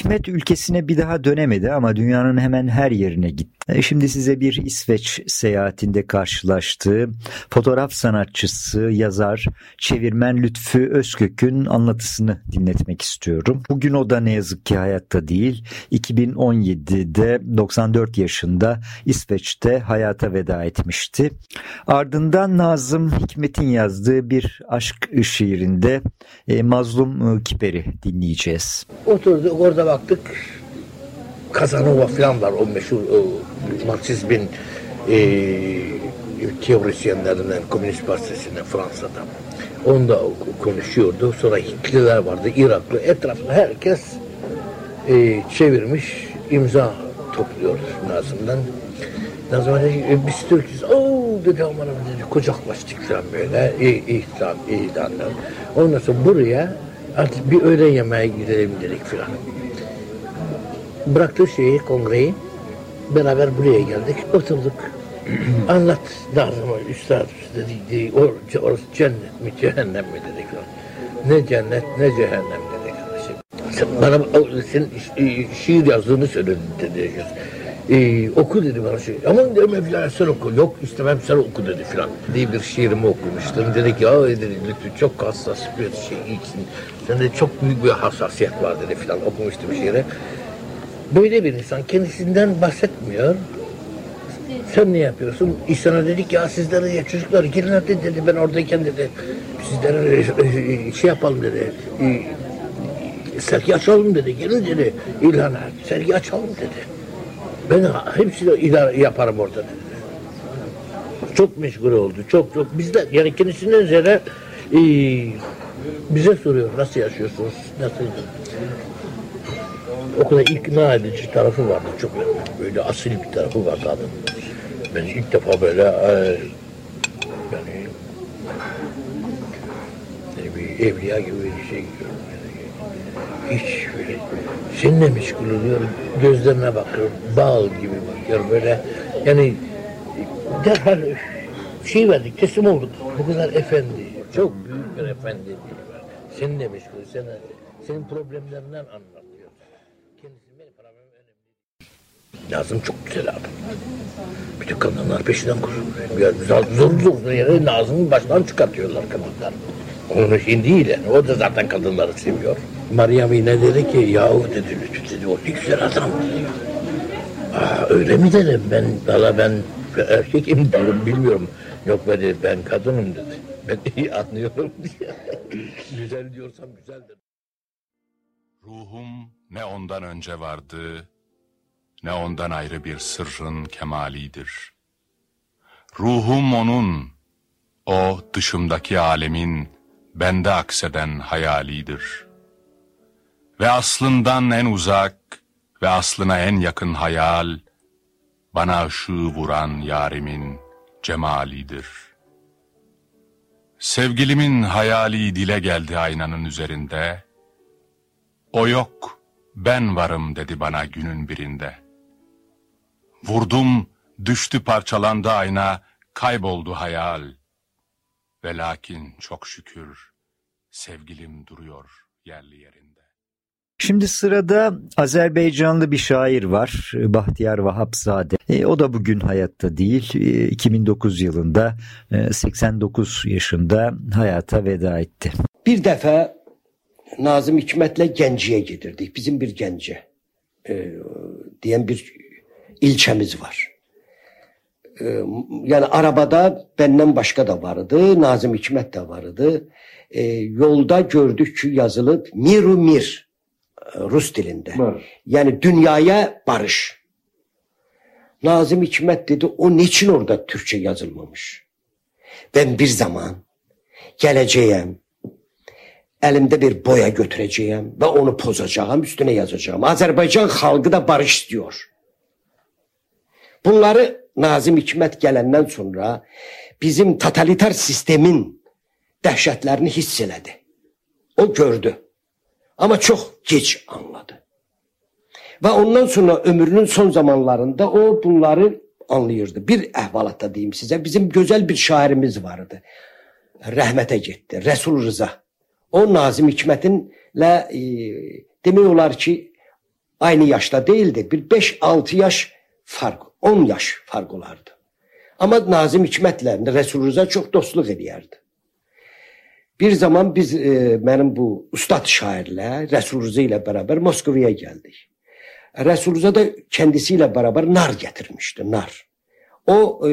Hikmet ülkesine bir daha dönemedi ama dünyanın hemen her yerine gitti. E, Şimdi size bir İsveç seyahatinde karşılaştığı fotoğraf sanatçısı, yazar, çevirmen Lütfü Özkök'ün anlatısını dinletmek istiyorum. Bugün o da ne yazık ki hayatta değil. 2017'de 94 yaşında İsveç'te hayata veda etmişti. Ardından Nazım Hikmet'in yazdığı bir aşk şiirinde e, Mazlum Kiper'i dinleyeceğiz. Oturduk orada baktık. Kazanova falan var o meşhur o, Marksizmin e, teorisyenlerinden Komünist Partisi'ne Fransa'da. Onda konuşuyordu. Sonra Hitlerler vardı, Iraklı. Etrafında herkes e, çevirmiş, imza topluyor Nazım'dan. Nazım dedi, e, biz Türk'üz. Oo dedi aman aman dedi, kucaklaştık falan böyle. İyi, ihsan, iyi danlar. Ondan sonra buraya artık bir öğle yemeğe gidelim dedik filan. Bıraktı şeyi, kongreyi. Beraber buraya geldik, oturduk. Anlat Nazım'a üstad dedi, or, orası cennet mi, cehennem mi dedik. Ne cennet, ne cehennem dedi kardeşim. Sen bana sen şiir yazdığını söyledin dedi. Ee, oku dedi bana şey. Aman dedim Mevlana sen oku. Yok istemem sen oku dedi filan. diye bir şiirimi okumuştum. Dedi ki ya dedi lütfen çok hassas bir şey için. Sende çok büyük bir hassasiyet var dedi filan. Okumuştum şiiri. Böyle bir insan kendisinden bahsetmiyor. Sen ne yapıyorsun? İhsan'a dedik ya sizlere ya çocuklar gelin hadi dedi ben oradayken dedi sizlere şey yapalım dedi. Sergi açalım dedi. Gelin dedi. İlhan'a sergi açalım dedi. Ben hepsini idare yaparım orada dedi. Çok meşgul oldu. Çok çok. Biz de yani kendisinden ziyade e, bize soruyor nasıl yaşıyorsunuz? Nasıl? O kadar ikna edici tarafı vardı çok böyle asil bir tarafı vardı adamın. Ben ilk defa böyle e, yani, bir evliya gibi bir şey görüyorum. Hiç böyle seninle meşgul oluyor, gözlerine bakıyorum, bal gibi bakıyor böyle. Yani derhal şey verdik, teslim olduk. Bu kadar efendi, çok büyük bir efendi. Seninle meşgul, sen, senin problemlerinden anlatıyor. Kendisi benim problemim önemli. Nazım çok güzel adam. Bütün kadınlar peşinden koşuyor. Zor zor yere Nazım'ı baştan çıkartıyorlar kadınlar. Onun için değil yani. O da zaten kadınları seviyor. Meryem yine dedi ki yahu dedi Lütfü dedi o ne güzel adam dedi. Aa, öyle mi dedim ben valla ben erkekim diyorum bilmiyorum. Yok dedi ben kadınım dedi. Ben iyi anlıyorum diye. güzel diyorsam güzeldir. Ruhum ne ondan önce vardı, ne ondan ayrı bir sırrın kemalidir. Ruhum onun, o dışımdaki alemin bende akseden hayalidir. Ve aslından en uzak ve aslına en yakın hayal, bana ışığı vuran yarimin cemalidir. Sevgilimin hayali dile geldi aynanın üzerinde, o yok, ben varım dedi bana günün birinde. Vurdum, düştü parçalandı ayna, kayboldu hayal. Ve lakin çok şükür sevgilim duruyor yerli yerinde. Şimdi sırada Azerbaycanlı bir şair var Bahtiyar Vahapzade. E, o da bugün hayatta değil. E, 2009 yılında e, 89 yaşında hayata veda etti. Bir defa Nazım Hikmet'le Genci'ye gidirdik. Bizim bir Gence e, diyen bir ilçemiz var. E, yani arabada benden başka da vardı. Nazım Hikmet de vardı. E, yolda gördük ki yazılı Miru Mir e, Rus dilinde. Var. Yani dünyaya barış. Nazım Hikmet dedi o niçin orada Türkçe yazılmamış? Ben bir zaman geleceğim, elimde bir boya götüreceğim ve onu pozacağım, üstüne yazacağım. Azerbaycan halkı da barış istiyor. Bunları Nazım Hikmet gelenden sonra bizim totaliter sistemin dehşetlerini hisseledi. O gördü. Ama çok geç anladı. Ve ondan sonra ömrünün son zamanlarında o bunları anlıyordu. Bir ehvalatta diyeyim size. Bizim güzel bir şairimiz vardı. Rahmete gitti. Resul Rıza. O Nazım Hikmet'inle e, demək olar ki aynı yaşta değildi. Bir 5-6 yaş fark, 10 yaş farq olardı. Amma Nazim Hikmətlə Rəsulrıza çox dostluq edərdi. Bir zaman biz e, mənim bu ustad şairlə Rəsulrıza ilə bərabər Moskovaya gəldik. Rəsulrıza da kəndisi ilə bərabər nar gətirmişdi, nar. O e,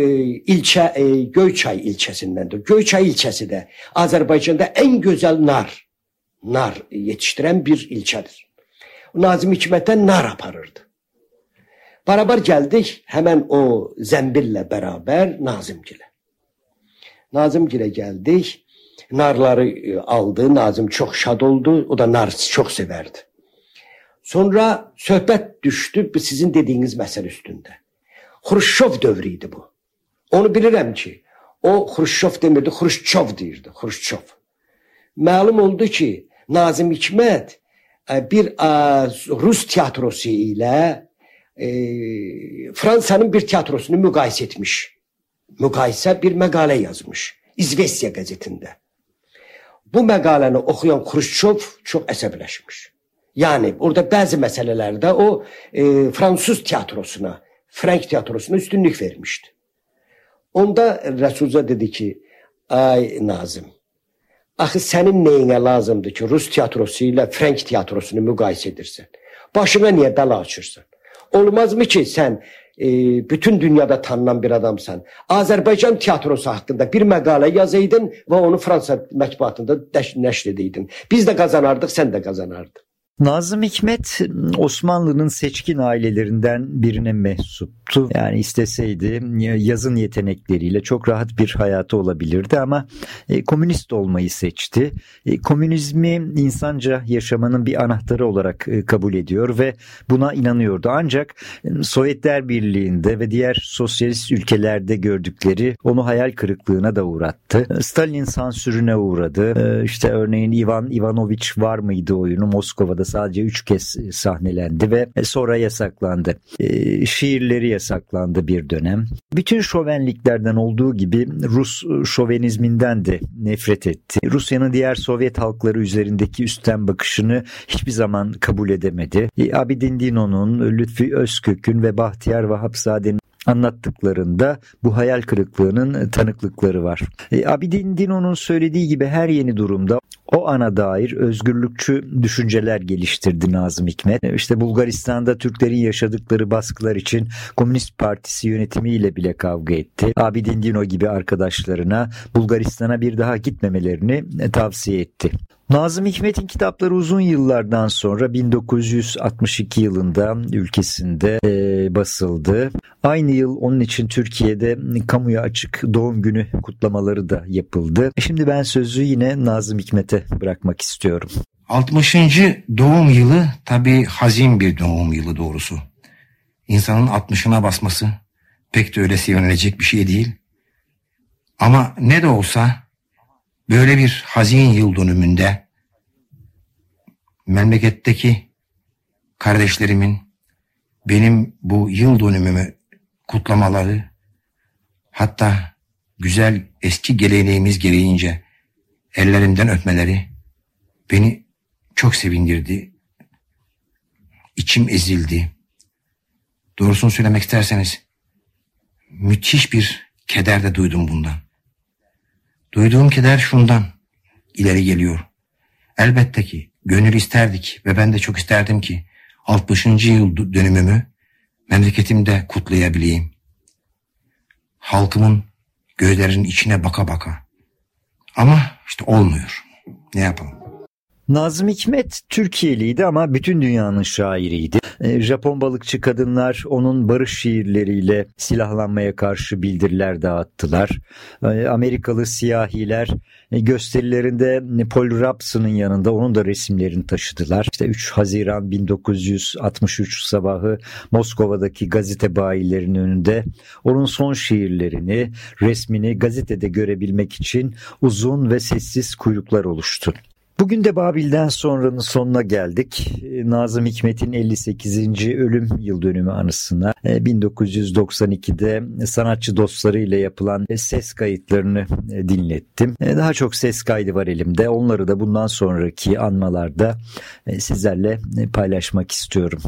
ilçə e, Göyçay ilçəsindəndir. Göyçay ilçəsi də Azərbaycanda ən gözəl nar nar yetişdirən bir ilçədir. Nazim Hikmətə nar aparırdı. Beraber geldik hemen o zembille beraber Nazımgil'e. Nazımgil'e geldik. Narları e, aldı. Nazım çok şad oldu. O da nar çok severdi. Sonra söhbət düşdü sizin dediyiniz məsələ üstündə. Xruşşov dövrü idi bu. Onu bilirəm ki, o Xruşşov demirdi, Xruşçov deyirdi, Xruşçov. Məlum oldu ki, Nazım Hikmət e, bir e, Rus tiyatrosu ilə e, Fransanın bir tiyatrosunu müqayisə etmiş. Müqayisə bir məqalə yazmış. İzvestiya qəzetində. Bu məqaləni oxuyan Xruşçov çox əsəbləşmiş. Yəni orada bəzi məsələlərdə o e, fransız tiyatrosuna, Frank tiyatrosuna üstünlük vermişdi. Onda Rəsulca dedi ki, ay Nazım, axı sənin neyinə lazımdır ki, Rus tiyatrosu ilə Frank tiyatrosunu müqayisə edirsən? Başına niyə bəla açırsan? Olmazmı ki, sən e, bütün dünyada tanınan bir adamsan. Azərbaycan tiyatrosu haqqında bir məqalə yazaydın və onu Fransa mətbuatında nəşr edeydin. Biz də qazanardıq, sən də qazanardın. Nazım Hikmet Osmanlı'nın seçkin ailelerinden birine mensuptu. Yani isteseydi yazın yetenekleriyle çok rahat bir hayatı olabilirdi ama e, komünist olmayı seçti. E, komünizmi insanca yaşamanın bir anahtarı olarak e, kabul ediyor ve buna inanıyordu. Ancak Sovyetler Birliği'nde ve diğer sosyalist ülkelerde gördükleri onu hayal kırıklığına da uğrattı. Stalin sansürüne uğradı. İşte örneğin Ivan Ivanoviç var mıydı oyunu Moskova'da sadece üç kez sahnelendi ve sonra yasaklandı. E, şiirleri yasaklandı bir dönem. Bütün şovenliklerden olduğu gibi Rus şovenizminden de nefret etti. Rusya'nın diğer Sovyet halkları üzerindeki üstten bakışını hiçbir zaman kabul edemedi. Abidin Dino'nun, Lütfi Özkök'ün ve Bahtiyar Vahapzade'nin anlattıklarında bu hayal kırıklığının tanıklıkları var. E, Abidin Dino'nun söylediği gibi her yeni durumda o ana dair özgürlükçü düşünceler geliştirdi Nazım Hikmet. E, işte Bulgaristan'da Türklerin yaşadıkları baskılar için Komünist Partisi yönetimiyle bile kavga etti. Abidin Dino gibi arkadaşlarına Bulgaristan'a bir daha gitmemelerini tavsiye etti. Nazım Hikmet'in kitapları uzun yıllardan sonra 1962 yılında ülkesinde e, basıldı. Aynı yıl onun için Türkiye'de kamuya açık doğum günü kutlamaları da yapıldı. Şimdi ben sözü yine Nazım Hikmet'e bırakmak istiyorum. 60. doğum yılı tabii hazin bir doğum yılı doğrusu. İnsanın 60'ına basması pek de öyle sevinilecek bir şey değil. Ama ne de olsa Böyle bir hazin yıl dönümünde memleketteki kardeşlerimin benim bu yıl dönümümü kutlamaları hatta güzel eski geleneğimiz gereğince ellerinden öpmeleri beni çok sevindirdi. İçim ezildi. Doğrusunu söylemek isterseniz müthiş bir keder de duydum bundan. Duyduğum keder şundan ileri geliyor. Elbette ki gönül isterdik ve ben de çok isterdim ki 60. yıl dönümümü memleketimde kutlayabileyim. Halkımın gözlerinin içine baka baka. Ama işte olmuyor. Ne yapalım? Nazım Hikmet Türkiye'liydi ama bütün dünyanın şairiydi. E, Japon balıkçı kadınlar onun barış şiirleriyle silahlanmaya karşı bildiriler dağıttılar. E, Amerikalı siyahiler e, gösterilerinde Paul Rapson'un yanında onun da resimlerini taşıdılar. İşte 3 Haziran 1963 sabahı Moskova'daki gazete bayilerinin önünde onun son şiirlerini, resmini gazetede görebilmek için uzun ve sessiz kuyruklar oluştu. Bugün de Babil'den sonranın sonuna geldik. Nazım Hikmet'in 58. ölüm yıl dönümü anısına 1992'de e, sanatçı dostlarıyla yapılan ses kayıtlarını e, dinlettim. E, daha çok ses kaydı var elimde. Onları da bundan sonraki anmalarda sizlerle paylaşmak istiyorum.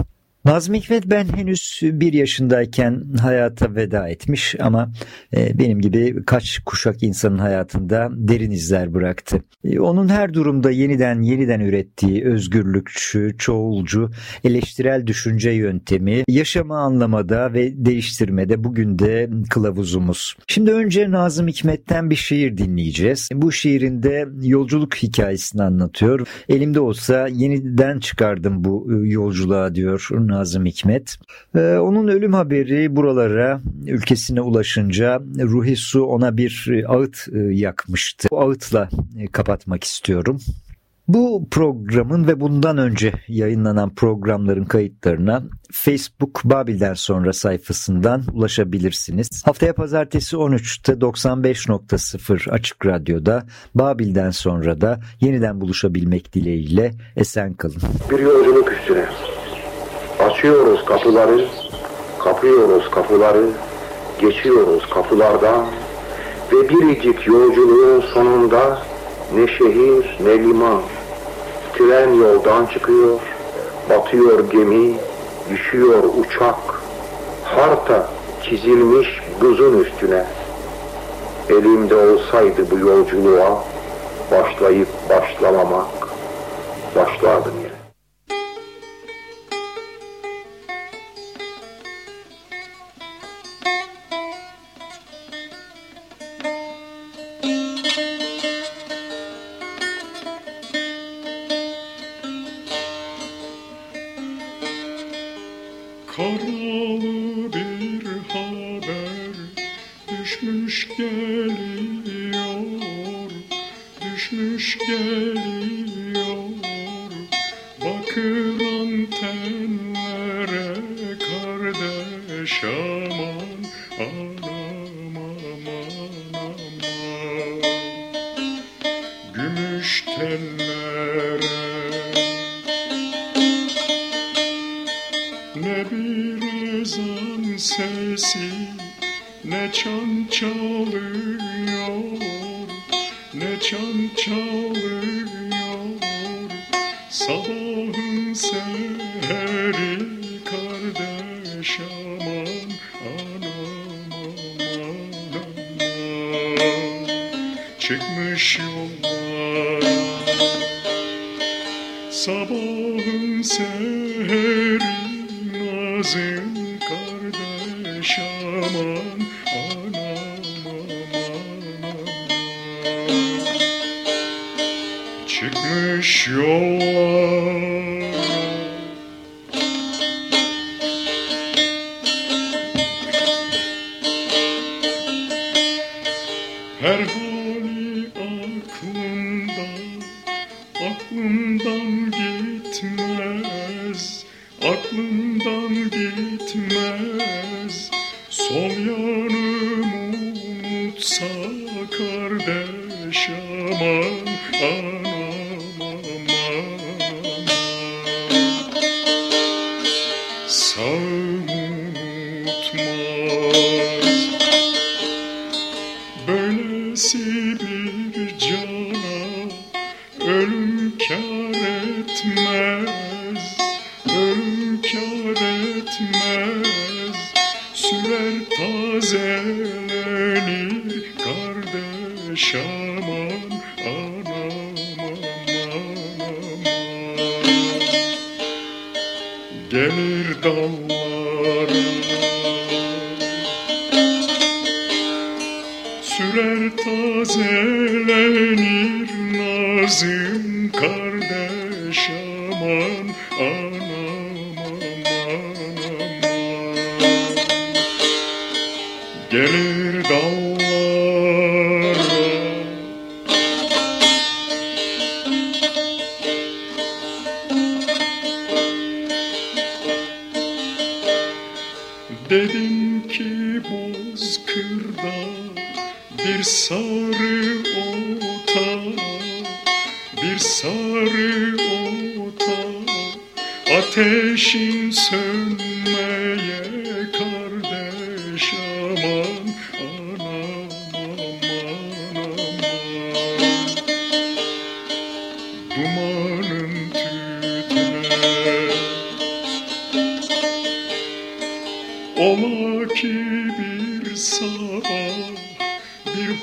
Nazım Hikmet ben henüz bir yaşındayken hayata veda etmiş ama e, benim gibi kaç kuşak insanın hayatında derin izler bıraktı. E, onun her durumda yeniden yeniden ürettiği özgürlükçü, çoğulcu, eleştirel düşünce yöntemi yaşamı anlamada ve değiştirmede bugün de kılavuzumuz. Şimdi önce Nazım Hikmet'ten bir şiir dinleyeceğiz. Bu şiirinde yolculuk hikayesini anlatıyor. Elimde olsa yeniden çıkardım bu e, yolculuğa diyor Nazım Hikmet. Ee, onun ölüm haberi buralara ülkesine ulaşınca Ruhi Su ona bir ağıt e, yakmıştı. O ağıtla e, kapatmak istiyorum. Bu programın ve bundan önce yayınlanan programların kayıtlarına Facebook Babil'den sonra sayfasından ulaşabilirsiniz. Haftaya pazartesi 13'te 95.0 Açık Radyo'da Babil'den sonra da yeniden buluşabilmek dileğiyle esen kalın. Bir yolculuk üstüne açıyoruz kapıları, kapıyoruz kapıları, geçiyoruz kapılardan ve biricik yolculuğun sonunda ne şehir ne liman. Tren yoldan çıkıyor, batıyor gemi, düşüyor uçak, harta çizilmiş buzun üstüne. Elimde olsaydı bu yolculuğa, başlayıp başlamamak, başlardım dönmez Sol yar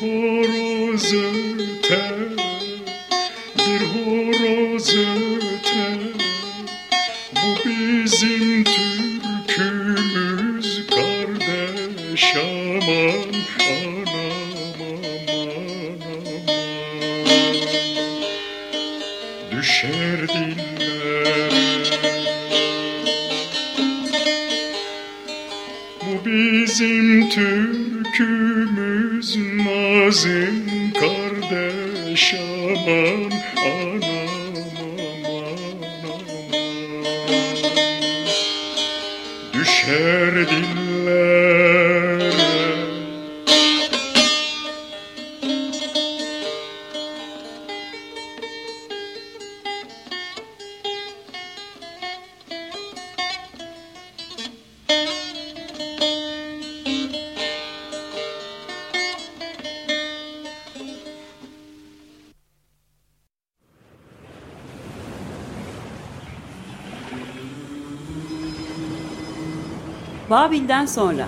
yine. düşer diller Babil'den sonra.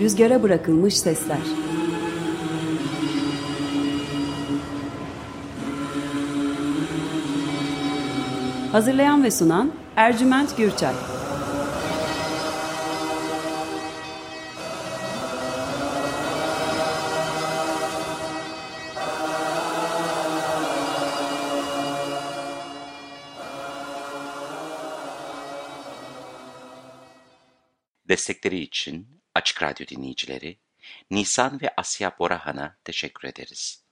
Rüzgara bırakılmış sesler. Hazırlayan ve sunan Ercüment Gürçay Destekleri için Açık Radyo dinleyicileri Nisan ve Asya Borahan'a teşekkür ederiz.